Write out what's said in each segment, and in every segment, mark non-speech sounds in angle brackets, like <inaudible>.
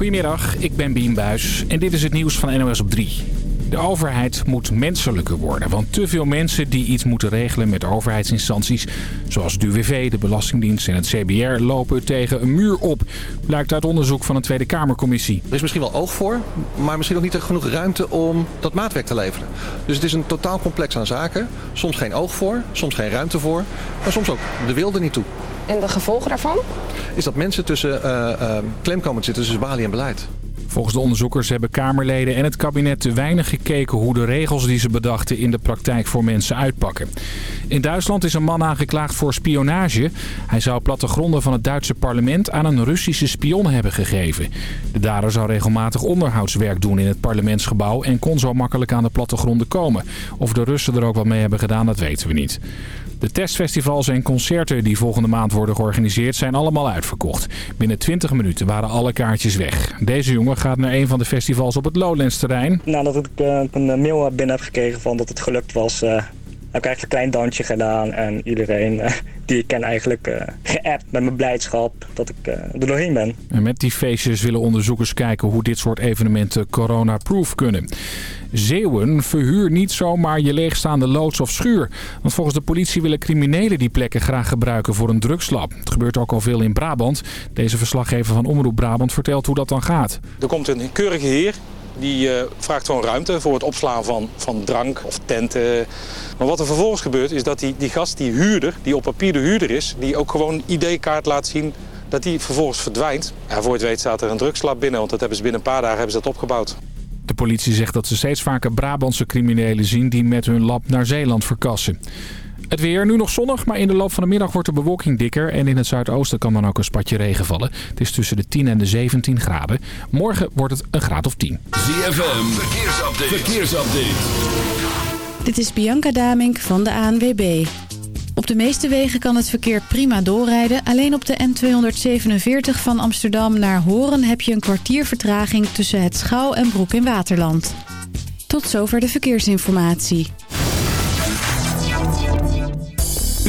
Goedemiddag, ik ben Bien Buis en dit is het nieuws van NOS op 3. De overheid moet menselijker worden, want te veel mensen die iets moeten regelen met overheidsinstanties... zoals de UWV, de Belastingdienst en het CBR lopen tegen een muur op. Blijkt uit onderzoek van een Tweede Kamercommissie. Er is misschien wel oog voor, maar misschien ook niet genoeg ruimte om dat maatwerk te leveren. Dus het is een totaal complex aan zaken. Soms geen oog voor, soms geen ruimte voor, maar soms ook de wil er niet toe. En de gevolgen daarvan? Is dat mensen tussen uh, uh, klem komen te zitten tussen balie en beleid. Volgens de onderzoekers hebben Kamerleden en het kabinet te weinig gekeken hoe de regels die ze bedachten in de praktijk voor mensen uitpakken. In Duitsland is een man aangeklaagd voor spionage. Hij zou plattegronden van het Duitse parlement aan een Russische spion hebben gegeven. De dader zou regelmatig onderhoudswerk doen in het parlementsgebouw en kon zo makkelijk aan de plattegronden komen. Of de Russen er ook wat mee hebben gedaan, dat weten we niet. De testfestivals en concerten die volgende maand worden georganiseerd zijn allemaal uitverkocht. Binnen 20 minuten waren alle kaartjes weg. Deze jongen gaat naar een van de festivals op het Lowlands terrein. Nadat ik uh, een mail binnen heb gekregen van dat het gelukt was... Uh, heb ik eigenlijk een klein dansje gedaan en iedereen uh, die ik ken eigenlijk uh, geappt met mijn blijdschap dat ik uh, er doorheen ben. En met die feestjes willen onderzoekers kijken hoe dit soort evenementen corona-proof kunnen. Zeeuwen, verhuur niet zomaar je leegstaande loods of schuur. Want volgens de politie willen criminelen die plekken graag gebruiken voor een drugslab. Het gebeurt ook al veel in Brabant. Deze verslaggever van Omroep Brabant vertelt hoe dat dan gaat. Er komt een keurige heer die uh, vraagt gewoon ruimte voor het opslaan van, van drank of tenten. Maar wat er vervolgens gebeurt is dat die, die gast, die huurder, die op papier de huurder is... die ook gewoon ID-kaart laat zien, dat die vervolgens verdwijnt. Ja, voor het weet staat er een drugslab binnen, want dat hebben ze binnen een paar dagen hebben ze dat opgebouwd. De politie zegt dat ze steeds vaker Brabantse criminelen zien die met hun lab naar Zeeland verkassen. Het weer nu nog zonnig, maar in de loop van de middag wordt de bewolking dikker. En in het zuidoosten kan dan ook een spatje regen vallen. Het is tussen de 10 en de 17 graden. Morgen wordt het een graad of 10. ZFM, verkeersupdate. verkeersupdate. Dit is Bianca Damink van de ANWB. Op de meeste wegen kan het verkeer prima doorrijden. Alleen op de N247 van Amsterdam naar Horen heb je een kwartier vertraging tussen het Schouw en Broek in Waterland. Tot zover de verkeersinformatie.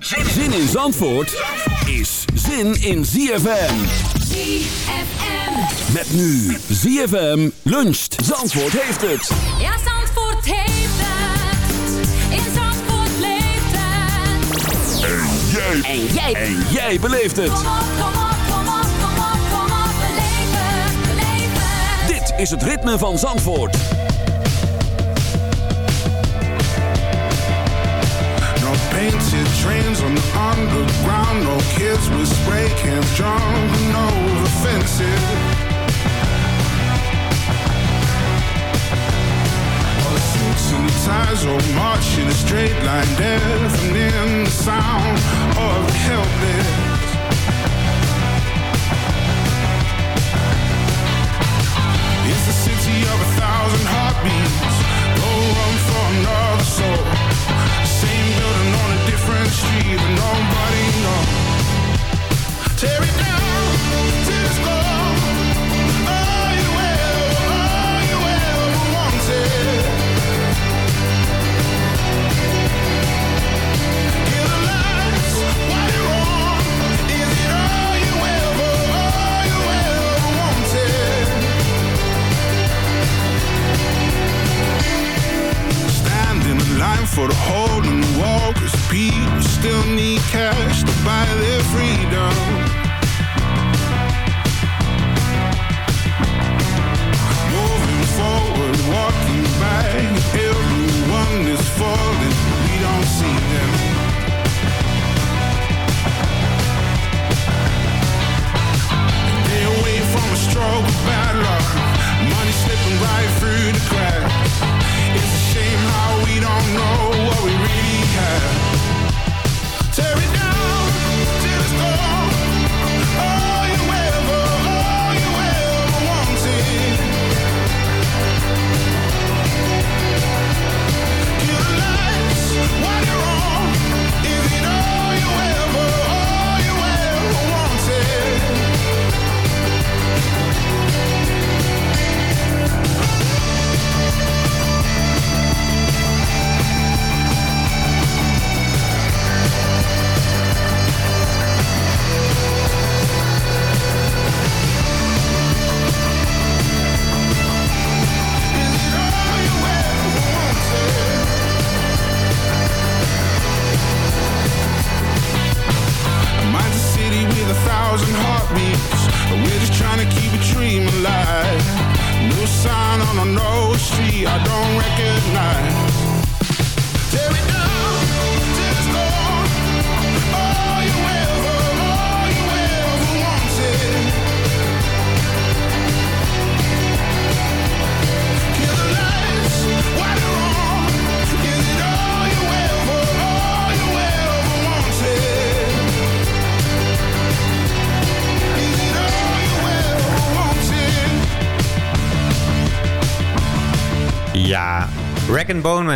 Zin in Zandvoort is zin in ZFM. ZFM. Met nu ZFM luncht. Zandvoort heeft het. Ja, Zandvoort heeft het. In Zandvoort leeft het. En jij. En jij. En jij beleeft het. Kom op, kom op, kom op, kom op, kom op. Beleef het, beleef het. Dit is het ritme van Zandvoort. Trains on the underground, no kids with spray cans jumping over fences. All the suits and ties all march in a straight line, deafening the sound of the helpless. It's the city of a thousand heartbeats. No room for another soul. Same building different street, but nobody knows. Tear it down oh, you oh, you wrong? Is it all you ever, all you ever wanted? Standing in line for the hole in the wall, people still need cash to buy their freedom. Moving forward, walking back, everyone is falling, we don't see them.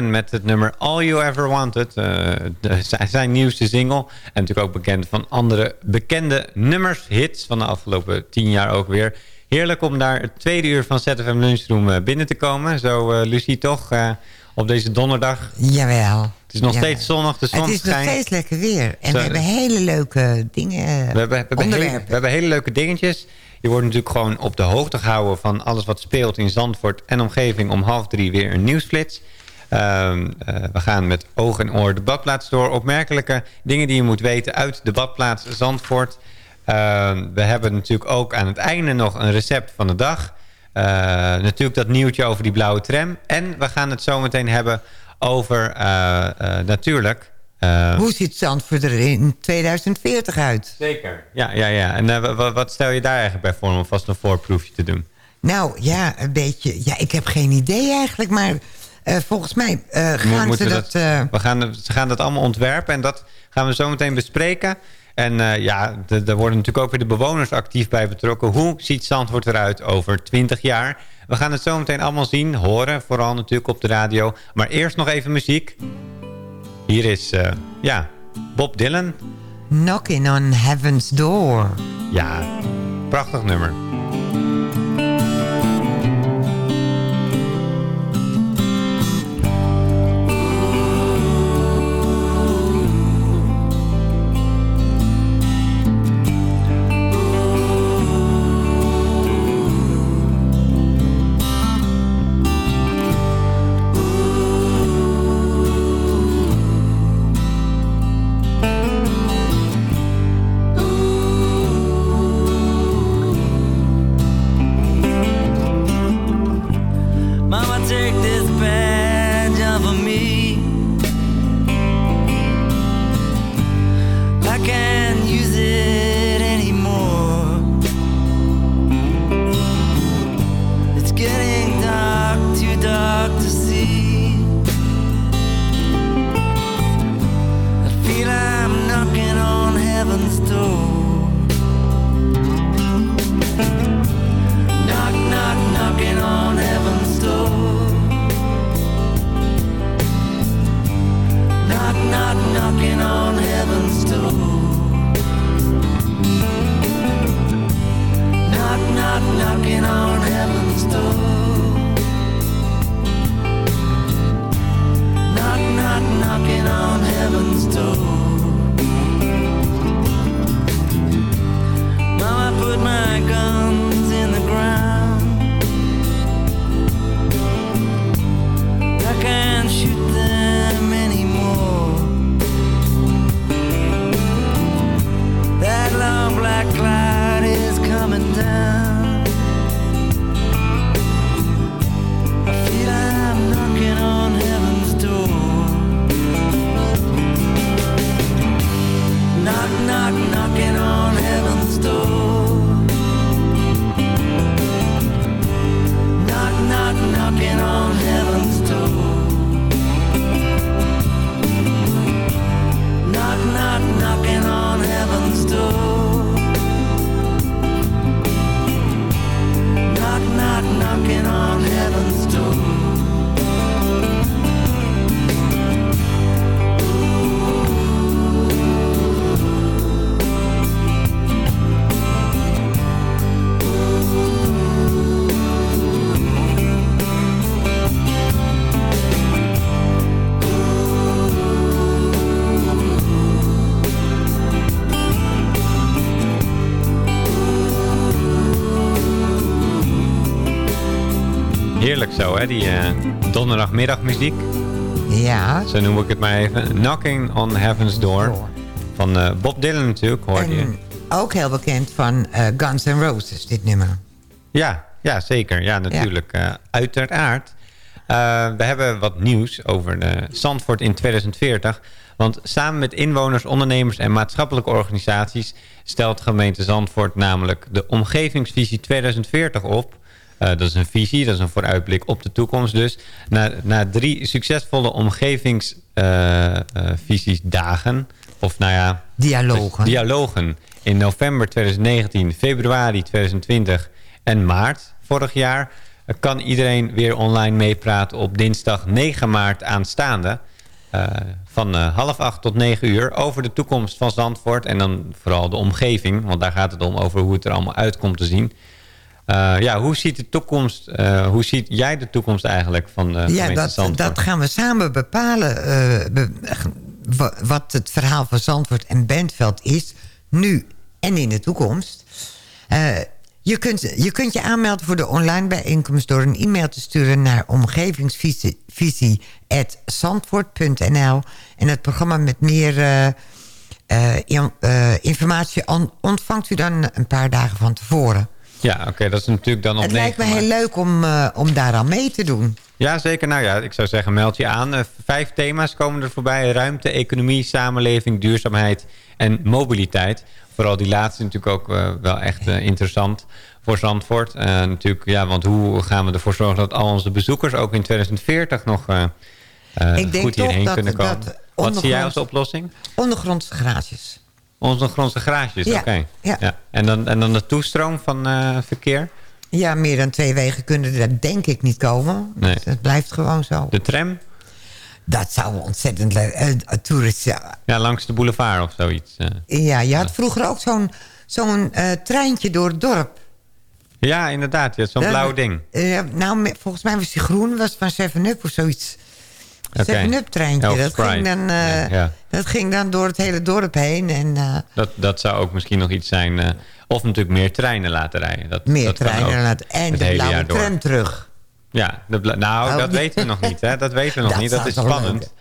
Met het nummer All You Ever Wanted. eh, zijn- nieuwste single. En natuurlijk ook bekend van andere bekende nummers, hits van de afgelopen tien jaar ook weer. Heerlijk om daar het tweede uur van ZFM Lunchroom eh, binnen te komen. Zo, eh, Lucie, toch? op deze donderdag. Jawel. Het is nog Jawel. steeds zonnig, de zon Het is nog steeds lekker weer. En Zo- we hebben hele leuke dingen, We hebben, we, hebben hele, we hebben hele leuke dingetjes. Je wordt natuurlijk gewoon op de hoogte gehouden van alles wat speelt in Zandvoort en omgeving. Om half drie weer een nieuwsflits. Ehm, eh, we gaan met oog en oor de badplaats door. Opmerkelijke dingen die je moet weten uit de badplaats Zandvoort. Ehm, we hebben natuurlijk ook aan het einde nog een recept van de dag. Eh, natuurlijk dat nieuwtje over die blauwe tram. En we gaan het zo meteen hebben over eh, natuurlijk... Hoe ziet Zandvoort er in 2040 uit? Zeker. Ja, ja, ja. En wa- wa- wat stel je daar eigenlijk bij voor om vast een voorproefje te doen? Nou, ja, een beetje... Ja, ik heb geen idee eigenlijk, maar eh, volgens mij Mo- gaan ze we dat... we gaan, ze gaan dat allemaal ontwerpen en dat gaan we zo meteen bespreken. En eh, ja, daar worden natuurlijk ook weer de bewoners actief bij betrokken. Hoe ziet Zandvoort eruit over 20 jaar? We gaan het zo meteen allemaal zien, horen. Vooral natuurlijk op de radio. Maar eerst nog even muziek. Hier is, ja, Bob Dylan. Knocking on Heaven's Door. Ja, prachtig nummer. Zo, hè? Die eh, donderdagmiddagmuziek. Ja. Zo noem ik het maar even. Knocking on Heaven's Door. Van eh, Bob Dylan natuurlijk, hoorde je. Ook heel bekend van eh, Guns N' Roses, dit nummer. Ja, ja zeker. Ja, natuurlijk. uiteraard. We hebben wat nieuws over Zandvoort in 2040. Want samen met inwoners, ondernemers en maatschappelijke organisaties... stelt gemeente Zandvoort namelijk de omgevingsvisie 2040 op. Eh, dat is een visie, dat is een vooruitblik op de toekomst dus. Na, na drie succesvolle omgevingsvisiesdagen... of nou ja... Dialogen. Dialogen. In november 2019, februari 2020 en maart vorig jaar... eh, kan iedereen weer online meepraten op dinsdag 9 maart aanstaande. eh, van eh, half acht tot negen uur over de toekomst van Zandvoort. En dan vooral de omgeving, want daar gaat het om over hoe het er allemaal uitkomt te zien. Eh, ja, hoe ziet de toekomst, eh, hoe ziet jij de toekomst eigenlijk van de ja, gemeente dat, Zandvoort? dat gaan we samen bepalen. eh, be- wat het verhaal van Zandvoort en Bentveld is. Nu en in de toekomst. Je, kunt, je kunt je aanmelden voor de online bijeenkomst... door een e-mail te sturen naar omgevingsvisie.zandvoort.nl. En het programma met meer in- informatie on- ontvangt u dan een paar dagen van tevoren. Ja, oké, dat is natuurlijk dan op Het lijkt me 9 heel leuk om, eh, om daaraan mee te doen. Ja, zeker. Nou ja, ik zou zeggen, meld je aan. Eh, vijf thema's komen er voorbij. Ruimte, economie, samenleving, duurzaamheid en mobiliteit. Vooral die laatste natuurlijk ook eh, wel echt interessant voor Zandvoort. Natuurlijk, ja, want hoe gaan we ervoor zorgen dat al onze bezoekers ook in 2040 nog goed hierheen dat- kunnen komen? dat Wat zie jij als oplossing? Ondergrondse garages. Ondergrondse garages, Ja, oké. ja. En, dan, en dan de toestroom van eh, verkeer? Ja, meer dan twee wegen kunnen er denk ik niet komen. Nee. Het blijft gewoon zo. De tram? Dat zou ontzettend leuk... eh, toerist, ja. Ja, langs de boulevard of zoiets. eh. ja, je had vroeger ook zo'n zo'n eh, treintje door het dorp. Ja, inderdaad. Ja, Zo'n Ja, blauw ding. Eh, nou, volgens mij was die groen, was van 7-Up of zoiets. Oké. 7-Up treintje. Ja, of dat, ging dan, eh, Ja, ja. dat ging dan door het hele dorp heen. En eh, Dat, dat zou ook misschien nog iets zijn. eh, of natuurlijk meer treinen laten rijden. Dat, meer dat treinen laten. En de blauwe tram terug. Ja, de nou, Oh, dat weten we nog niet. Hè? Dat weten we <laughs> nog Dat niet. Dat is spannend.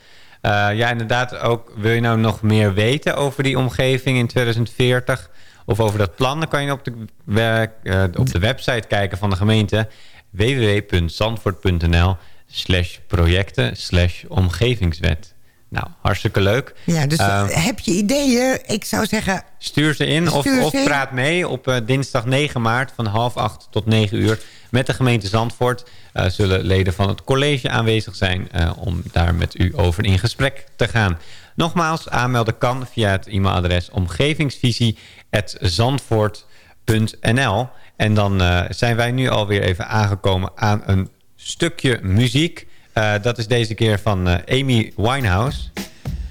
Ja, inderdaad. Ook, wil je nou nog meer weten over die omgeving in 2040? Of over dat plan? Dan kan je op de, op de website kijken van de gemeente. www.zandvoort.nl slash projecten slash omgevingswet. Nou, hartstikke leuk. Ja, dus Eh, heb je ideeën? Ik zou zeggen... Stuur ze in of, ze of in. praat mee op eh, dinsdag 9 maart van half 8 tot 9 uur. Met de gemeente Zandvoort Eh, zullen leden van het college aanwezig zijn eh, om daar met u over in gesprek te gaan. Nogmaals, aanmelden kan via het e-mailadres omgevingsvisie.zandvoort.nl En dan zijn wij nu alweer even aangekomen aan een stukje muziek. Eh, dat is deze keer van eh, Amy Winehouse.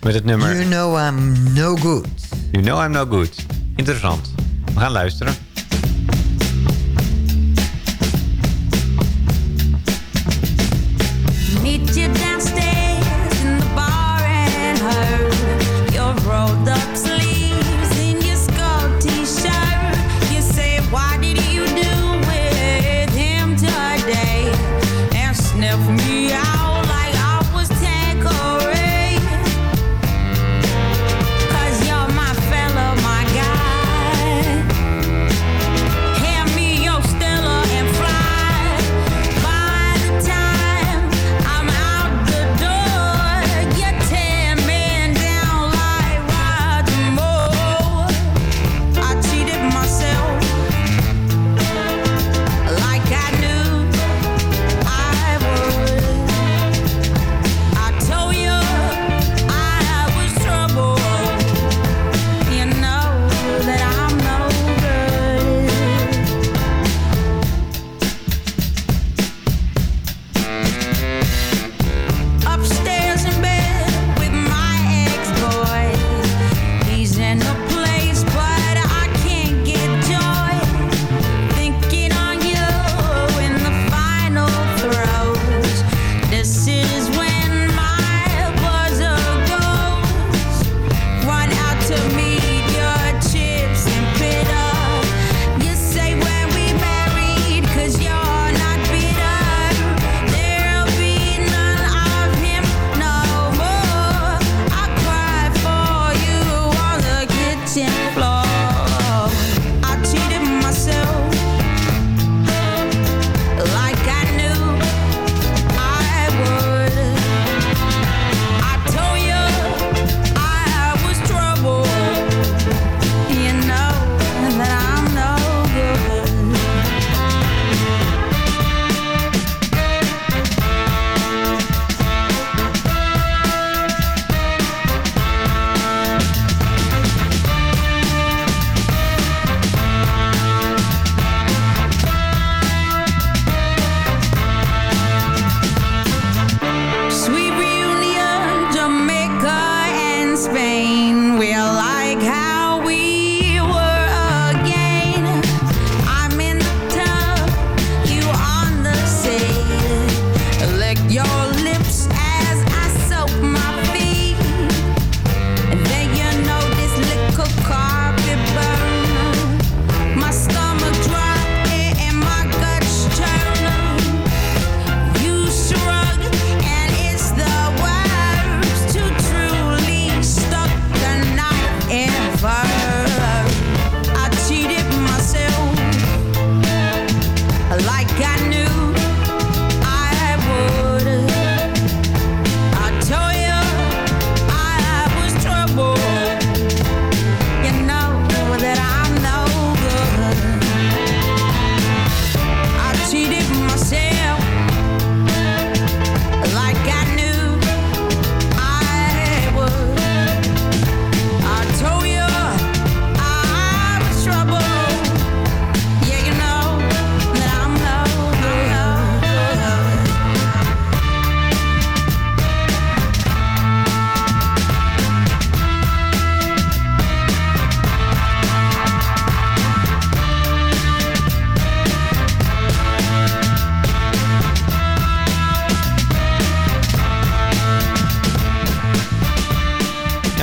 Met het nummer... You know I'm no good. You know I'm no good. Interessant. We gaan luisteren.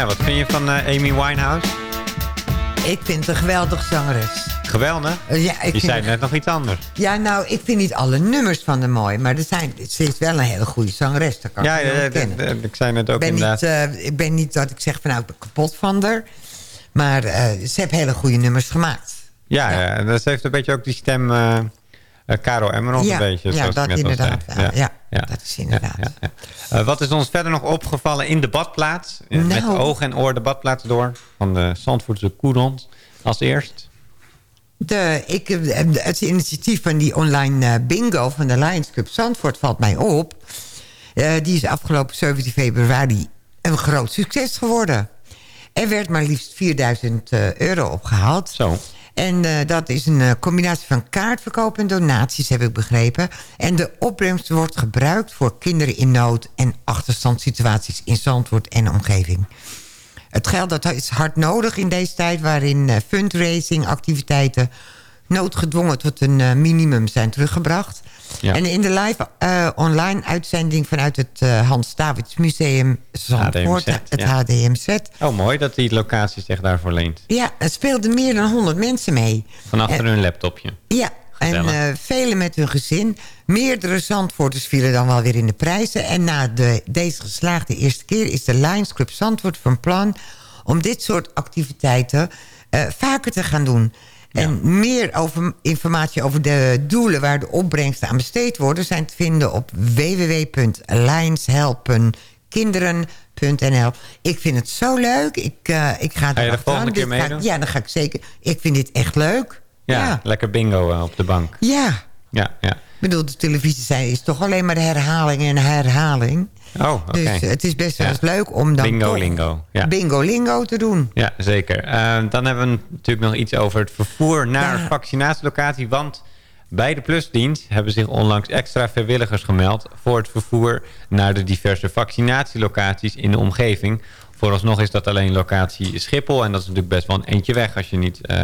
Ja, wat vind je van eh, Amy Winehouse? Ik vind een geweldige zangeres. Geweldig. Eh, ja, ik Je vind zei het- net nog iets anders. Ja, nou, ik vind niet alle nummers van haar mooi. Maar er zijn, ze is wel een hele goede zangeres. Dat kan Ja, ik ja, ja, ik zei net ook ben, inderdaad. niet, eh, ik ben niet dat ik zeg van nou, ik ben kapot van haar. Maar ze heeft hele goede nummers gemaakt. Ja, ja. en dat heeft een beetje ook die stem... Caro Emerald Ja, een beetje, ja, dat inderdaad zei. Ja, dat is inderdaad. Ja, ja, ja. Eh, wat is ons verder nog opgevallen in de badplaats? Eh, Met Nou. oog en oor de badplaats door. Van de Zandvoortse Courant als eerst. De, ik, eh, het initiatief van die online bingo van de Lions Club Zandvoort valt mij op. Die is afgelopen 17 februari een groot succes geworden. Er werd maar liefst 4000 eh, euro opgehaald. Zo. En eh, dat is een eh, combinatie van kaartverkoop en donaties, heb ik begrepen. En de opbrengst wordt gebruikt voor kinderen in nood... en achterstandssituaties in Zandvoort en omgeving. Het geld dat is hard nodig in deze tijd... waarin eh, fundraising activiteiten noodgedwongen tot een minimum zijn teruggebracht. Ja. En in de live eh, online uitzending vanuit het eh, Hans Davids Museum Zandvoort... HDMZ, het ja. HDMZ... Oh, mooi dat die locatie zich daarvoor leent. Ja, er speelden meer dan 100 mensen mee. Van achter hun laptopje. ja, Gezellig. en eh velen met hun gezin. Meerdere Zandvoorters vielen dan wel weer in de prijzen. En na de, deze geslaagde eerste keer is de Lions Club Zandvoort van plan... om dit soort activiteiten eh, vaker te gaan doen. En meer over, informatie over de doelen waar de opbrengsten aan besteed worden... zijn te vinden op www.lionshelpenkinderen.nl. Ik vind het zo leuk. Ik, eh, ik ga Ga je er de volgende keer ga? Ja, dan ga ik zeker. Ik vind dit echt leuk. Ja, Ja. lekker bingo eh, op de bank. Ja. Ja, ja. Ik bedoel, de televisie zijn, is toch alleen maar herhaling en herhaling. Oh, oké. Dus het is best wel Ja. leuk om dan Bingo lingo. Ja. bingo lingo te doen. Ja, zeker. Eh, dan hebben we natuurlijk nog iets over het vervoer naar Ja. vaccinatielocatie. Want bij de plusdienst hebben zich onlangs extra vrijwilligers gemeld... voor het vervoer naar de diverse vaccinatielocaties in de omgeving. Vooralsnog is dat alleen locatie Schiphol. En dat is natuurlijk best wel een eentje weg als je niet eh,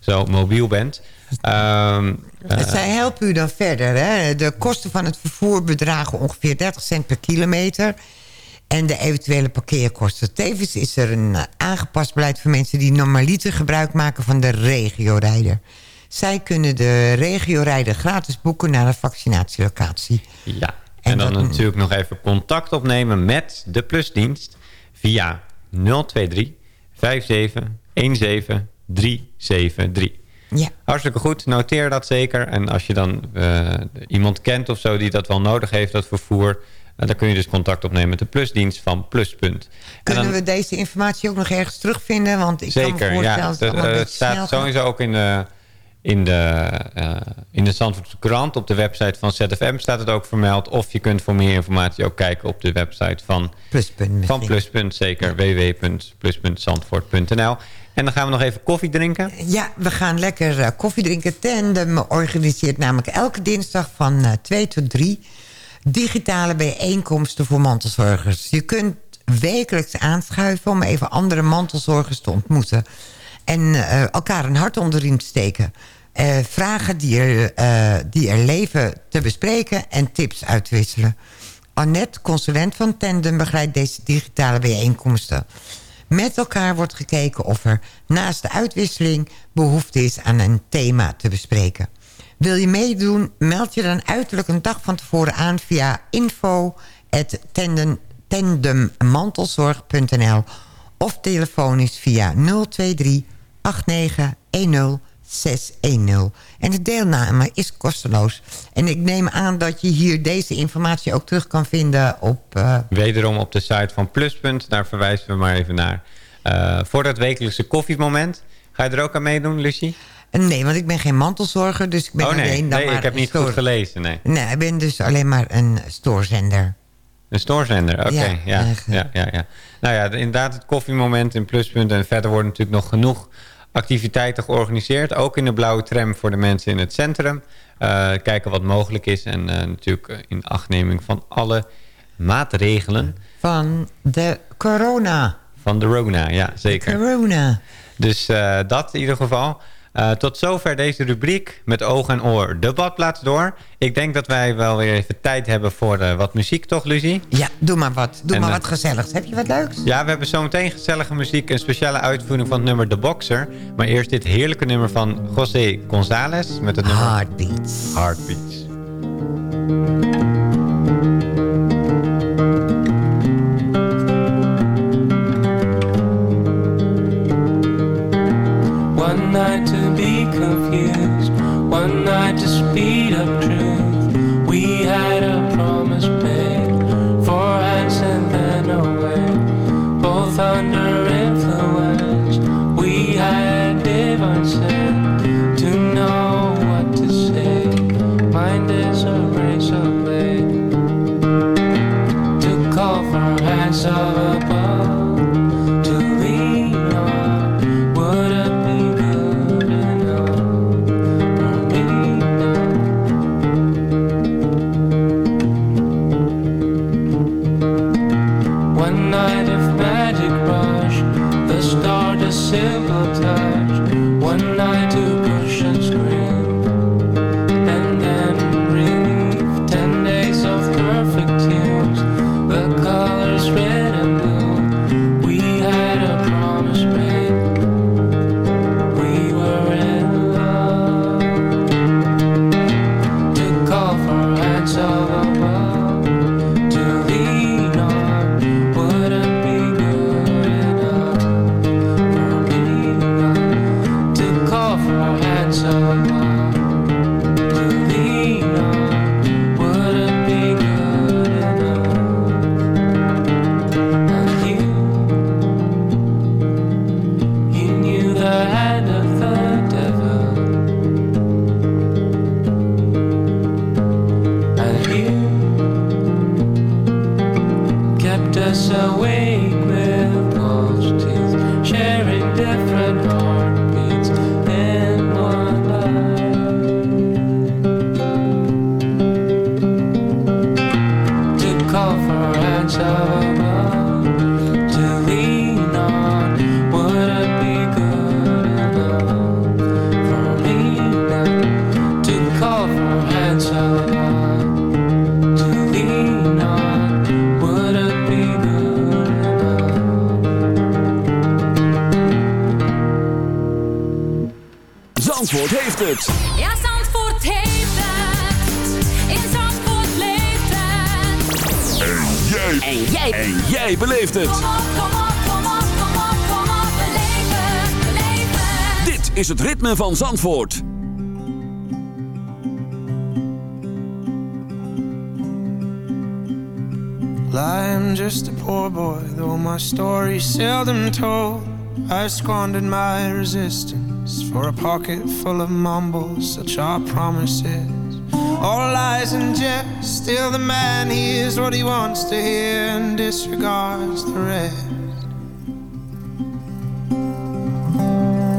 zo mobiel bent. Ehm, eh, Zij helpen u dan verder. Hè? De kosten van het vervoer bedragen ongeveer 30 cent per kilometer. En de eventuele parkeerkosten. Tevens is er een eh, aangepast beleid voor mensen die normaliter gebruik maken van de regiorijder. Zij kunnen de regiorijder gratis boeken naar een vaccinatielocatie. Ja, en, dan dat- natuurlijk nog even contact opnemen met de plusdienst via 023 57 17 373. Ja. Hartstikke goed, noteer dat zeker. En als je dan eh, iemand kent of zo die dat wel nodig heeft, dat vervoer... eh, dan kun je dus contact opnemen met de plusdienst van Pluspunt. En Kunnen dan- we deze informatie ook nog ergens terugvinden? Want ik kan me Zeker, ja. dat het snel staat sowieso ook in de, in de, in de Zandvoortse krant. Op de website van ZFM staat het ook vermeld. Of je kunt voor meer informatie ook kijken op de website van Pluspunt. Van Pluspunt, zeker. www.plus.zandvoort.nl En dan gaan we nog even koffie drinken. Ja, we gaan lekker eh, koffie drinken. Tandem organiseert namelijk elke dinsdag van eh 2 tot 3... digitale bijeenkomsten voor mantelzorgers. Je kunt wekelijks aanschuiven om even andere mantelzorgers te ontmoeten. En eh, elkaar een hart onder de riem te steken. Eh, vragen die er, eh, die er leven te bespreken en tips uit te wisselen. Annette, consulent van Tandem, begeleidt deze digitale bijeenkomsten. Met elkaar wordt gekeken of er naast de uitwisseling behoefte is aan een thema te bespreken. Wil je meedoen, meld je dan uiterlijk een dag van tevoren aan via info.tandemmantelzorg.nl of telefonisch via 023 8910 610. En de deelname is kosteloos. En ik neem aan dat je hier deze informatie ook terug kan vinden op... eh, Wederom op de site van Pluspunt. Daar verwijzen we maar even naar. Eh, voor dat wekelijkse koffiemoment. Ga je er ook aan meedoen, Lucie? nee, want ik ben geen mantelzorger, dus ik ben oh nee, alleen dan nee maar ik heb niet goed gelezen. Nee. Nee, ik ben dus alleen maar een stoorzender. Een stoorzender, oké. Ja, Ja, ja, ja, ja, Nou ja, inderdaad het koffiemoment in Pluspunt. En verder worden natuurlijk nog genoeg activiteiten georganiseerd. Ook in de blauwe tram voor de mensen in het centrum. Eh, kijken wat mogelijk is. En eh, natuurlijk in achtneming van alle maatregelen. Van de corona. Van de Rona, ja zeker. Corona. Dus eh, dat in ieder geval. Eh, tot zover deze rubriek met oog en oor de badplaats door. Ik denk dat wij wel weer even tijd hebben voor eh, wat muziek, toch Lucie? Ja, doe maar wat. Doe En, maar eh, wat gezelligs. Heb je wat leuks? Ja, we hebben zometeen gezellige muziek. Een speciale uitvoering van het nummer The Boxer. Maar eerst dit heerlijke nummer van José González. Met het nummer Heartbeats. Heartbeats. One night to be confused, one night to speed up truth. We had a promise made, four hands and then away, both under Zandvoort heeft het. Ja, Zandvoort heeft het. In Zandvoort leeft het. En jij. En jij. En jij beleeft het. Kom op, kom op, kom op, kom op, kom op. Beleef het, beleef het. Dit is het ritme van Zandvoort. I'm just a poor boy, though my story's seldom told. I squandered my resistance for a pocket full of mumbles, such are promises. All lies and jest, still the man hears what he wants to hear and disregards the rest.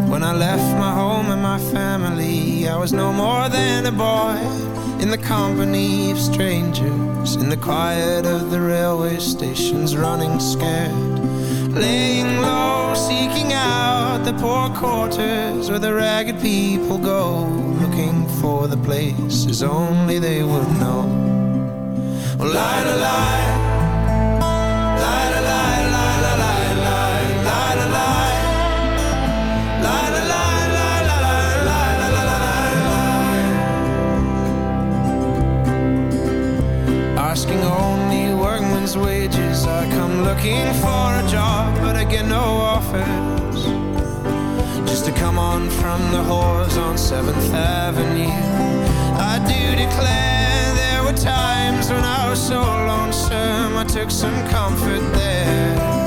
When I left my home and my family, I was no more than a boy in the company of strangers, in the quiet of the railway stations, running scared, laying low, seeking out the poor quarters where the ragged people go, looking for the places only they would know. Oh, lie. Lie, looking for a job, but I get no offers. Just to come on from the whores on 7th Avenue. I do declare there were times when I was so lonesome, I took some comfort there.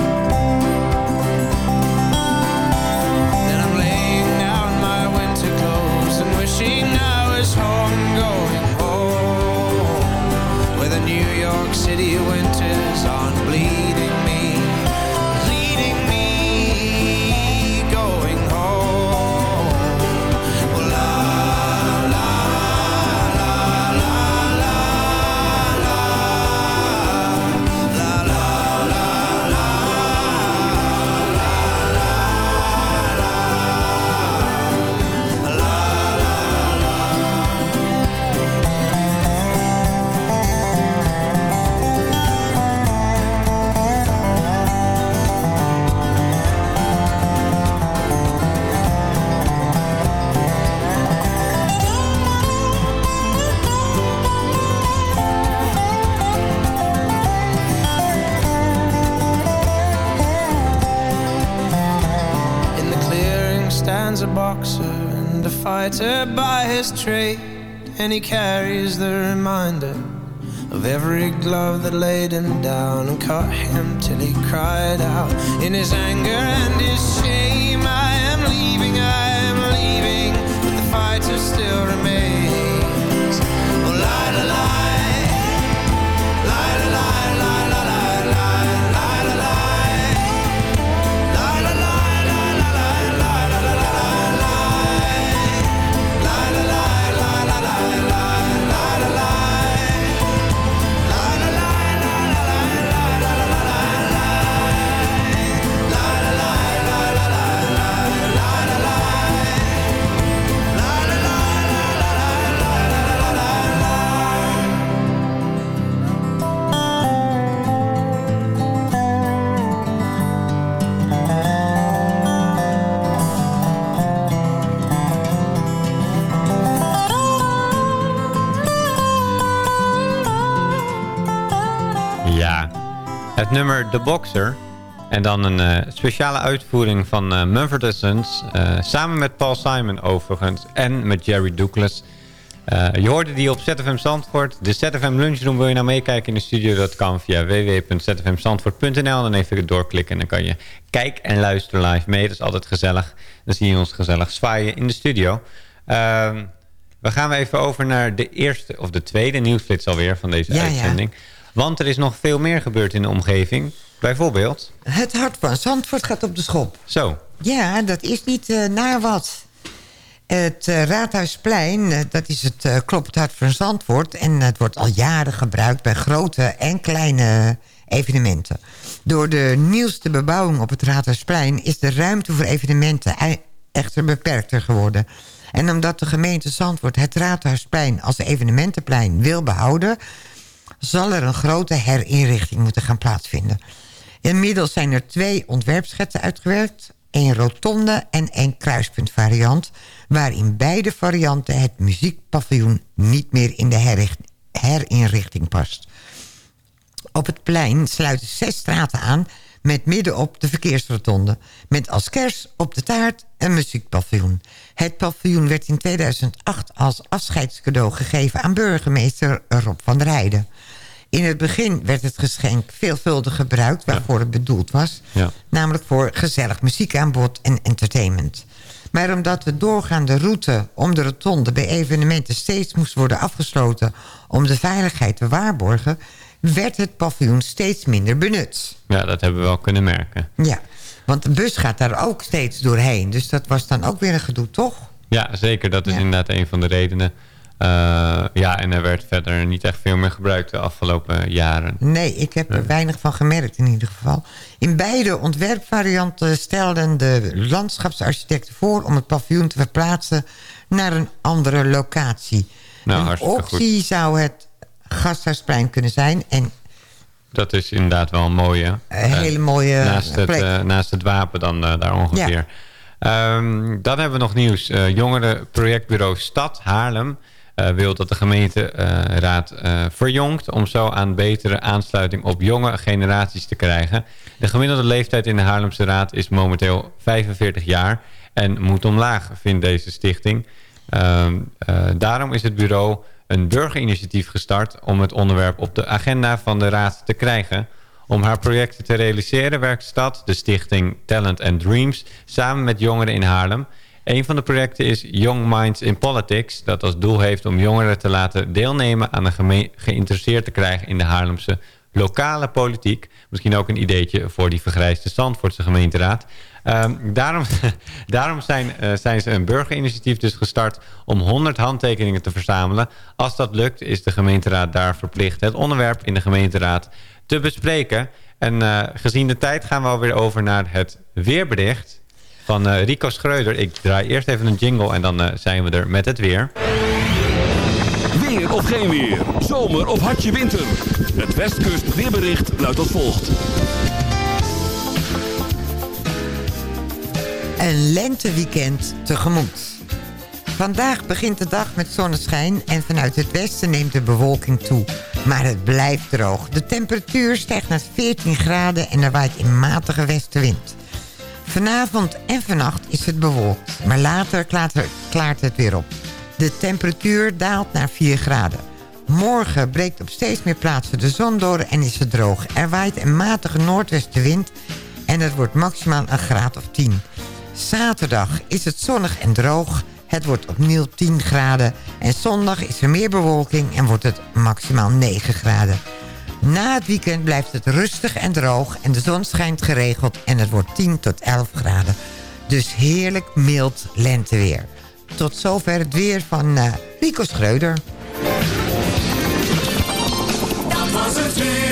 And he carries the reminder of every glove that laid him down and cut him till he cried out in his anger and his shame. I am leaving, I am leaving, but the fighter still remains. Nummer The Boxer. En dan een eh, speciale uitvoering van uh, Mumford Sons. eh, samen met Paul Simon overigens. En met Jerry Douglas. Je hoorde die op ZFM Zandvoort. De ZFM Lunchroom wil je nou meekijken in de studio. Dat kan via www.zfmzandvoort.nl. Dan even doorklikken en dan kan je kijken en luisteren live mee. Dat is altijd gezellig. Dan zie je ons gezellig zwaaien in de studio. Ehm, we gaan even over naar de eerste of de tweede nieuwsflits alweer van deze Ja, ja. Want er is nog veel meer gebeurd in de omgeving. Bijvoorbeeld... Het hart van Zandvoort gaat op de schop. Zo, Ja, dat is niet eh, naar wat. Het eh, Raadhuisplein, eh, dat is het uh, klopt hart van Zandvoort. En het wordt al jaren gebruikt bij grote en kleine evenementen. Door de nieuwste bebouwing op het Raadhuisplein... is de ruimte voor evenementen echter beperkter geworden. En omdat de gemeente Zandvoort het Raadhuisplein als evenementenplein wil behouden... zal er een grote herinrichting moeten gaan plaatsvinden. Inmiddels zijn er twee ontwerpschetsen uitgewerkt. één rotonde en één kruispuntvariant... waarin beide varianten het muziekpaviljoen niet meer in de herinrichting past. Op het plein sluiten zes straten aan met middenop de verkeersrotonde. Met als kers op de taart een muziekpaviljoen. Het paviljoen werd in 2008 als afscheidscadeau gegeven aan burgemeester Rob van der Heijden. In het begin werd het geschenk veelvuldig gebruikt waarvoor het bedoeld was. Namelijk voor gezellig muziekaanbod en entertainment. Maar omdat de doorgaande route om de rotonde bij evenementen steeds moest worden afgesloten om de veiligheid te waarborgen, werd het paviljoen steeds minder benut. ja, dat hebben we wel kunnen merken. Ja, want de bus gaat daar ook steeds doorheen. Dus dat was dan ook weer een gedoe, toch? Ja, zeker. Dat is inderdaad een van de redenen. Eh, ja, en er werd verder niet echt veel meer gebruikt de afgelopen jaren. Nee, ik heb er weinig van gemerkt in ieder geval. In beide ontwerpvarianten stelden de landschapsarchitecten voor... om het paviljoen te verplaatsen naar een andere locatie. Nou, een optie zou het Gasthuisplein kunnen zijn. En Dat is inderdaad wel een mooie. Een hele Eh, mooie naast, het, plek. eh, naast het wapen dan daar ongeveer. Ehm, dan hebben we nog nieuws. Eh jongerenprojectbureau Stad Haarlem wil dat de gemeenteraad eh verjongt... om zo aan betere aansluiting op jonge generaties te krijgen. De gemiddelde leeftijd in de Haarlemse Raad is momenteel 45 jaar... en moet omlaag, vindt deze stichting. Ehm, eh, daarom is het bureau een burgerinitiatief gestart... om het onderwerp op de agenda van de raad te krijgen... Om haar projecten te realiseren werkt stad, de stichting Talent and Dreams... samen met jongeren in Haarlem. Een van de projecten is Young Minds in Politics... dat als doel heeft om jongeren te laten deelnemen... aan geme- geïnteresseerd te krijgen in de Haarlemse lokale politiek. Misschien ook een ideetje voor die vergrijsde Zandvoortse gemeenteraad. Ehm, daarom <laughs> daarom zijn, eh, zijn ze een burgerinitiatief dus gestart... om 100 handtekeningen te verzamelen. Als dat lukt is de gemeenteraad daar verplicht... het onderwerp in de gemeenteraad te bespreken. En eh, gezien de tijd gaan we alweer over naar het weerbericht van eh, Rico Schreuder. Ik draai eerst even een jingle en dan eh, zijn we er met het weer. Weer of geen weer. Zomer of hartje winter. Het Westkust weerbericht luidt als volgt. Een lenteweekend tegemoet. Vandaag begint de dag met zonneschijn en vanuit het westen neemt de bewolking toe. Maar het blijft droog. De temperatuur stijgt naar 14 graden en er waait een matige westenwind. Vanavond en vannacht is het bewolkt, maar later klaart, het weer op. De temperatuur daalt naar 4 graden. Morgen breekt op steeds meer plaatsen de zon door en is het droog. Er waait een matige noordwestenwind en het wordt maximaal een graad of 10. Zaterdag is het zonnig en droog. Het wordt opnieuw 10 graden. En zondag is er meer bewolking en wordt het maximaal 9 graden. Na het weekend blijft het rustig en droog en de zon schijnt geregeld en het wordt 10 tot 11 graden. Dus heerlijk mild lenteweer. Tot zover het weer van eh, Rico Schreuder. Dat was het weer.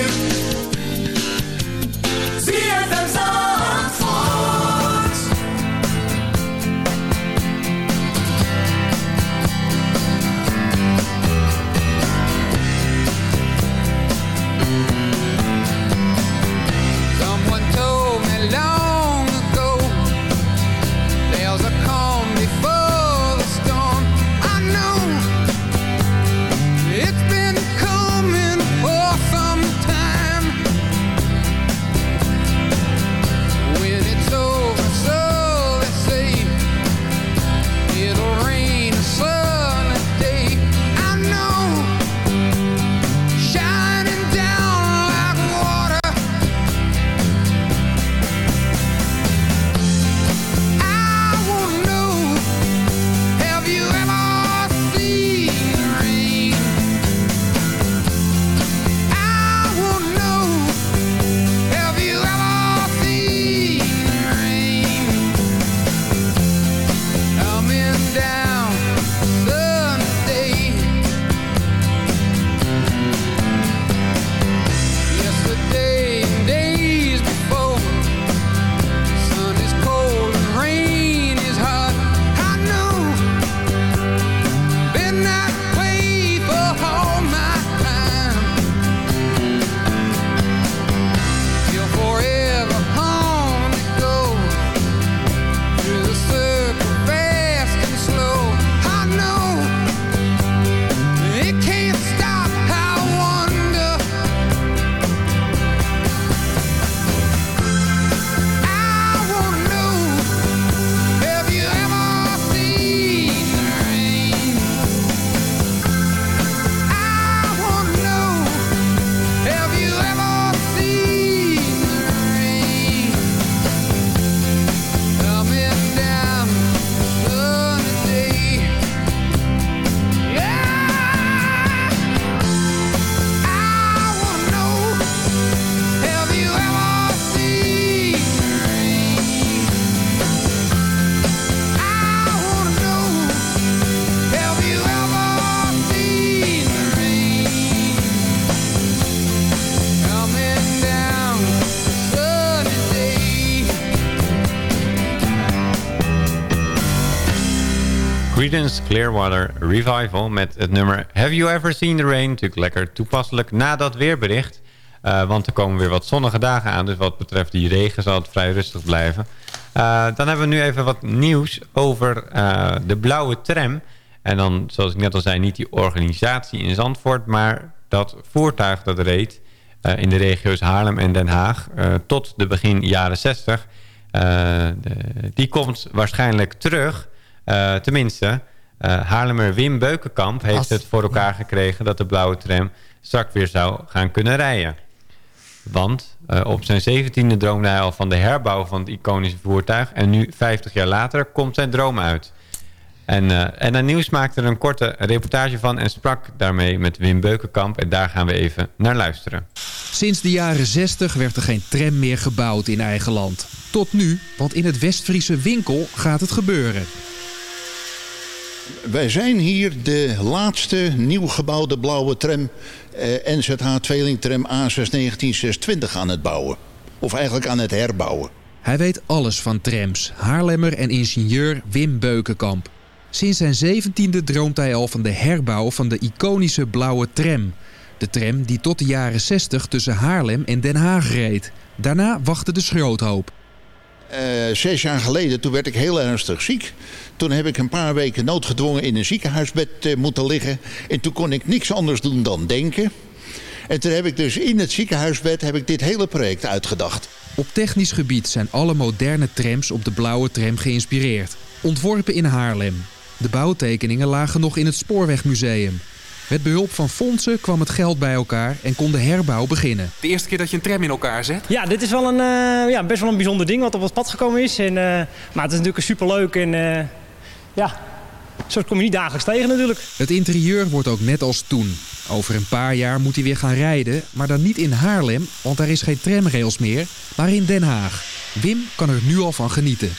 Clearwater Revival met het nummer Have You Ever Seen the Rain? Natuurlijk lekker toepasselijk na dat weerbericht. Eh, want er komen weer wat zonnige dagen aan. Dus wat betreft die regen zal het vrij rustig blijven. Eh, dan hebben we nu even wat nieuws over eh, de blauwe tram. En dan, zoals ik net al zei, niet die organisatie in Zandvoort... maar dat voertuig dat reed in de regio's Haarlem en Den Haag... tot de begin jaren 60... eh, de- die komt waarschijnlijk terug... Eh, tenminste, eh, Haarlemmer Wim Beukenkamp heeft Als- het voor elkaar gekregen... dat de blauwe tram straks weer zou gaan kunnen rijden. Want eh, op zijn zeventiende droomde hij al van de herbouw van het iconische voertuig... en nu, 50 jaar later, komt zijn droom uit. En, eh en Nieuws maakte er een korte reportage van... en sprak daarmee met Wim Beukenkamp. En daar gaan we even naar luisteren. Sinds de jaren 60 werd er geen tram meer gebouwd in eigen land. Tot nu, want in het Westfriese Winkel gaat het gebeuren. Wij zijn hier de laatste nieuw gebouwde blauwe tram, eh, NZH tweelingtram A61926 aan het bouwen. Of eigenlijk aan het herbouwen. Hij weet alles van trams. Haarlemmer en ingenieur Wim Beukenkamp. Sinds zijn zeventiende droomt hij al van de herbouw van de iconische blauwe tram. De tram die tot de jaren 60 tussen Haarlem en Den Haag reed. Daarna wachtte de schroothoop. Eh, zes jaar geleden, toen werd ik heel ernstig ziek. Toen heb ik een paar weken noodgedwongen in een ziekenhuisbed eh, moeten liggen. En toen kon ik niks anders doen dan denken. En toen heb ik dus in het ziekenhuisbed heb ik dit hele project uitgedacht. Op technisch gebied zijn alle moderne trams op de blauwe tram geïnspireerd. Ontworpen in Haarlem. De bouwtekeningen lagen nog in het Spoorwegmuseum. Met behulp van fondsen kwam het geld bij elkaar en kon de herbouw beginnen. De eerste keer dat je een tram in elkaar zet? Ja, dit is wel een, eh, ja, best wel een bijzonder ding wat op het pad gekomen is. En, eh, maar het is natuurlijk superleuk en eh, ja, zo kom je niet dagelijks tegen natuurlijk. Het interieur wordt ook net als toen. Over een paar jaar moet hij weer gaan rijden, maar dan niet in Haarlem, want daar is geen tramrails meer, maar in Den Haag. Wim kan er nu al van genieten.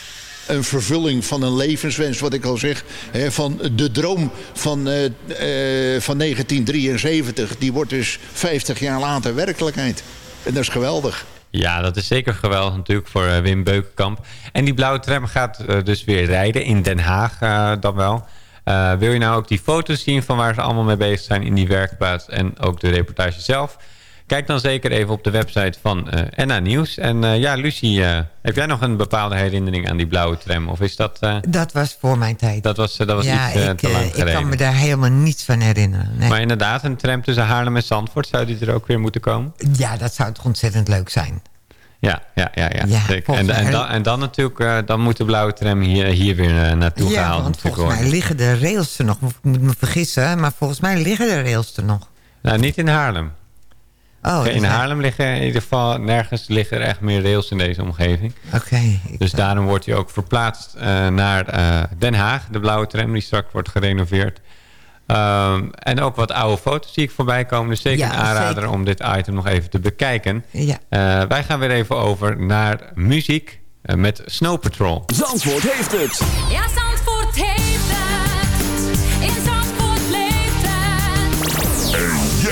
Een vervulling van een levenswens, wat ik al zeg. Hè, van de droom van, eh, eh, van 1973, die wordt dus 50 jaar later werkelijkheid. En dat is geweldig. Ja, dat is zeker geweldig natuurlijk voor eh, Wim Beukenkamp. En die blauwe tram gaat dus weer rijden in Den Haag dan wel. Wil je nou ook die foto's zien van waar ze allemaal mee bezig zijn in die werkplaats en ook de reportage zelf? Kijk dan zeker even op de website van eh NA Nieuws. En eh, ja, Lucie, eh, heb jij nog een bepaalde herinnering aan die blauwe tram? Of is dat... Dat was voor mijn tijd. dat was, dat was ja, iets ik, te lang ik geleden. kan me daar helemaal niets van herinneren. Nee. Maar inderdaad, een tram tussen Haarlem en Zandvoort, zou die er ook weer moeten komen? Ja, dat zou toch ontzettend leuk zijn. Ja, ja, ja. ja, En, en, dan, en dan natuurlijk, dan moet de blauwe tram hier, hier weer naartoe Ja, gehaald want volgens mij liggen de rails er nog. Ik moet me vergissen, maar volgens mij liggen de rails er nog. Nou, niet in Haarlem. Oh, in Haarlem liggen in ieder geval nergens liggen er echt meer rails in deze omgeving. Oké. Dus daarom wordt hij ook verplaatst eh, naar eh, Den Haag, de blauwe tram die straks wordt gerenoveerd. Ehm, en ook wat oude foto's zie ik voorbij komen. Dus zeker Ja, een aanrader zeker. om dit item nog even te bekijken. Ja. Eh, wij gaan weer even over naar muziek met Snow Patrol. Zandvoort heeft het. Ja, Zandvoort heeft het. In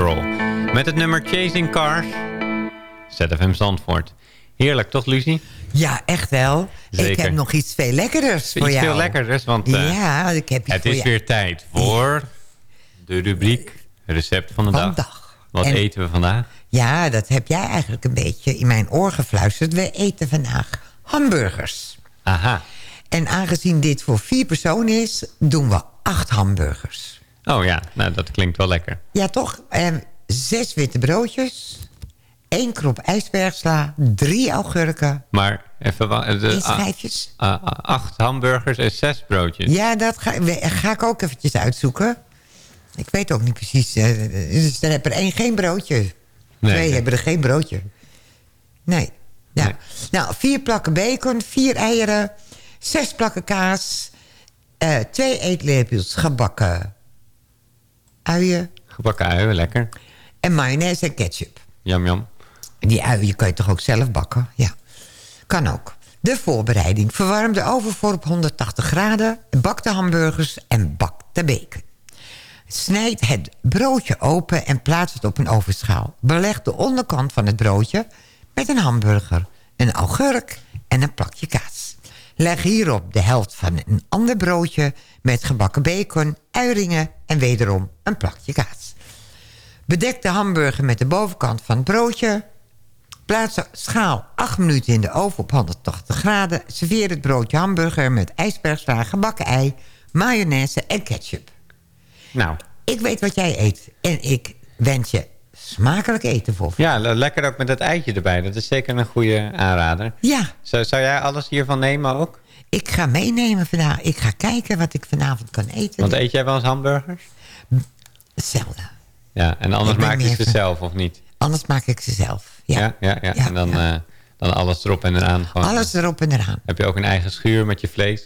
Patrol. Met het nummer Chasing Cars. ZFM Zandvoort. Heerlijk, toch Lucie? Ja, echt wel. Ik heb nog iets veel lekkerders voor Iets jou. veel lekkerders, want eh, ja, ik heb iets het is jou. weer tijd voor de rubriek Recept van de Van dag. dag. Wat En- eten we vandaag? Ja, dat heb jij eigenlijk een beetje in mijn oor gefluisterd. We eten vandaag hamburgers. Aha. En aangezien dit voor vier personen is, doen we acht hamburgers. Oh ja, nou dat klinkt wel lekker. Ja, toch? En zes witte broodjes, één krop ijsbergsla, drie augurken. Maar even... wa- de- In ah, schijfjes. acht hamburgers en zes broodjes. Ja, dat ga, ga ik ook eventjes uitzoeken. Ik weet ook niet precies. eh, Dus dan heb er één geen broodje. Nee, Twee nee. hebben er geen broodje. Nee. Ja. Nou, vier plakken bacon, vier eieren, zes plakken kaas... eh, twee eetlepels gebakken uien Gebakken uien, lekker. en mayonaise en ketchup. Jam, jam. Die uien kan je toch ook zelf bakken? Ja, kan ook. De voorbereiding. Verwarm de oven voor op 180 graden. Bak de hamburgers en bak de bacon. Snijd het broodje open en plaats het op een ovenschaal. Beleg de onderkant van het broodje met een hamburger, een augurk en een plakje kaas. Leg hierop de helft van een ander broodje met gebakken bacon, uieringen en wederom een plakje kaas. Bedek de hamburger met de bovenkant van het broodje. Plaats de schaal 8 minuten in de oven op 180 graden. Serveer het broodje hamburger met ijsbergsla, gebakken ei, mayonaise en ketchup. Nou. Ik weet wat jij eet. En ik wens je smakelijk eten voor. Ja, le- lekker ook met dat eitje erbij. Dat is zeker een goede aanrader. Ja. Zou, zou jij alles hiervan nemen ook? Ik ga meenemen vandaag. Ik ga kijken wat ik vanavond kan eten. Want eet jij wel eens hamburgers? Zelden. Ja, en anders maak je ze van- zelf, of niet? Anders maak ik ze zelf. Ja. Ja, ja, ja. en dan, eh, dan alles erop en eraan. Gewoon. Alles erop en eraan. Heb je ook een eigen schuur met je vlees?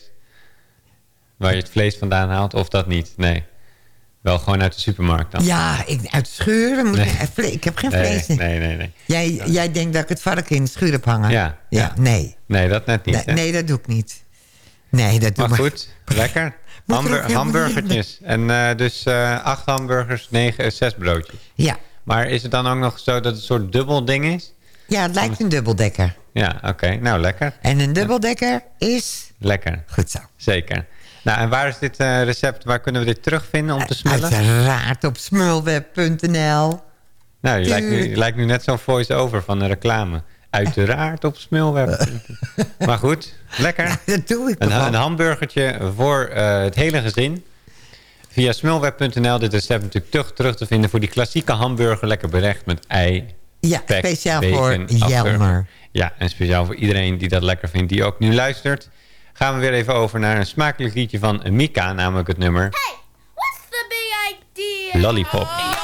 Waar je het vlees vandaan haalt? Of dat niet? Nee. Wel gewoon uit de supermarkt dan? Ja, ik, uit de schuur. dan Moet Nee. ik, heb geen nee, vlees. Nee, nee, nee. Jij, jij denkt dat ik het varken in de schuur heb hangen? Ja, Ja, nee. Nee, dat net niet. Nee, dat doe ik niet. Nee, dat doe Maar goed, lekker. <laughs> Er Hamburg- hamburgertjes. En eh, dus eh, acht hamburgers, negen, eh, zes broodjes. Ja. Maar is het dan ook nog zo dat het een soort dubbel ding is? Ja, het lijkt een dubbeldekker. Ja, oké. Nou, lekker. En een dubbeldekker is... Lekker. Goed zo. Zeker. Nou, en waar is dit eh, recept? Waar kunnen we dit terugvinden om te smullen? Uiteraard op smulweb.nl. Nou, je lijkt, nu, je lijkt nu net zo'n voice-over van de reclame. Uiteraard op smulweb. <laughs> maar goed, lekker. dat doe ik Een, toch een hamburgertje voor eh, het hele gezin. Via smulweb.nl dit recept natuurlijk terug, terug te vinden... voor die klassieke hamburger, lekker berecht met ei, Ja, speciaal bacon, voor. Jelmer. Ja, en speciaal voor iedereen die dat lekker vindt, die ook nu luistert... gaan we weer even over naar een smakelijk liedje van Mika, namelijk het nummer What's the big idea? Lollipop.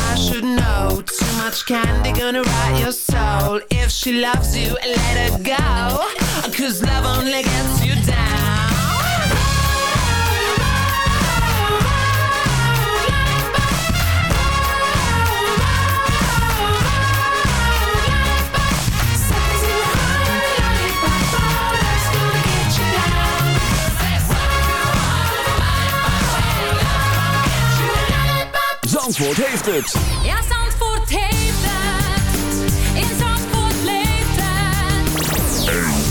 much candy gonna rot your soul. If she loves you, let her go. Cause love only gets you down. Zandvoort heeft het. Ja,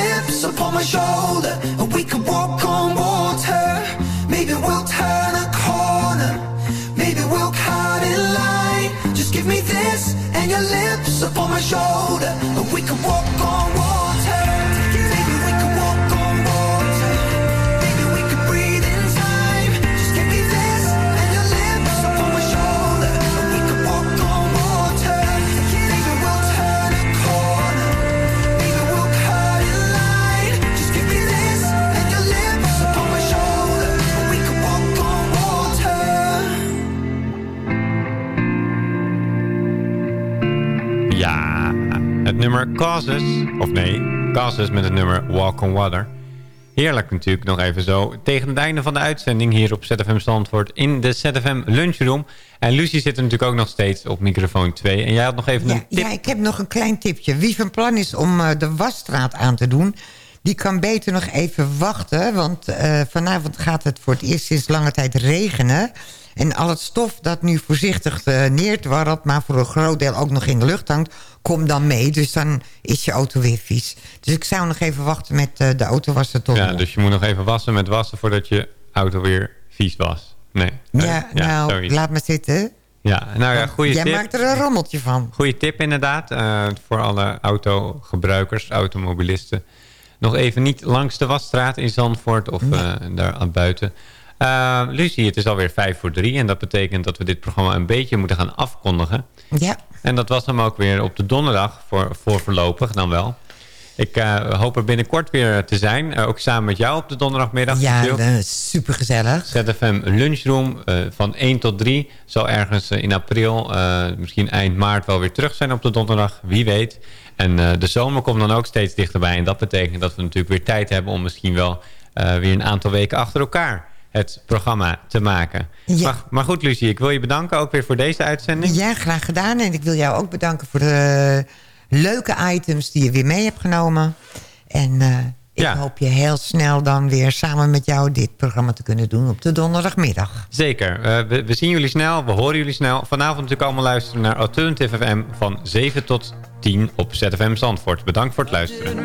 Lips upon my shoulder. And we could walk on water. Maybe we'll turn a corner. Maybe we'll cut in line. Just give me this and your lips upon my shoulder. Nummer Causes, of nee, Causes met het nummer Walk on Water. Heerlijk natuurlijk nog even zo. Tegen het einde van de uitzending hier op ZFM Zandvoort in de ZFM Lunchroom. En Lucie zit er natuurlijk ook nog steeds op microfoon 2. En jij had nog even Ja, een tip. ja, ik heb nog een klein tipje. Wie van plan is om eh, de wasstraat aan te doen... die kan beter nog even wachten. Want eh, vanavond gaat het voor het eerst sinds lange tijd regenen. En al het stof dat nu voorzichtig uh, neerdwarrelt... maar voor een groot deel ook nog in de lucht hangt... kom dan mee. Dus dan is je auto weer vies. Dus ik zou nog even wachten met eh, de autowasser tot... Ja, dus je moet nog even wassen met wassen voordat je auto weer vies was. Nee. Ja, Eh, nou, laat maar zitten. Ja, nou ja, goede Jij tip. maakt er een rommeltje van. Goeie tip inderdaad. eh, voor alle autogebruikers, automobilisten. Nog even niet langs de wasstraat in Zandvoort of eh, daar aan buiten. Eh, Lucie, het is alweer vijf voor drie. En dat betekent dat we dit programma een beetje moeten gaan afkondigen. Ja. En dat was hem ook weer op de donderdag, voor, voor voorlopig dan wel. Ik eh, hoop er binnenkort weer te zijn. Eh, ook samen met jou op de donderdagmiddag. Ja, eh, supergezellig. ZFM Lunchroom van 1 tot 3. Zal ergens in april, misschien eind maart wel weer terug zijn op de donderdag. Wie weet. En de zomer komt dan ook steeds dichterbij. En dat betekent dat we natuurlijk weer tijd hebben om misschien wel weer een aantal weken achter elkaar het programma te maken. Maar, maar goed, Lucie, ik wil je bedanken ook weer voor deze uitzending. Ja, graag gedaan. En ik wil jou ook bedanken voor de leuke items die je weer mee hebt genomen. En eh, ik hoop je heel snel dan weer samen met jou dit programma te kunnen doen op de donderdagmiddag. Zeker. Eh, we, we zien jullie snel, we horen jullie snel. Vanavond natuurlijk allemaal luisteren naar Alternative FM van 7 tot 10 op ZFM Zandvoort. Bedankt voor het luisteren.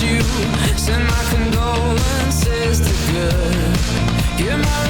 Virtue. Send my condolences to good. Give my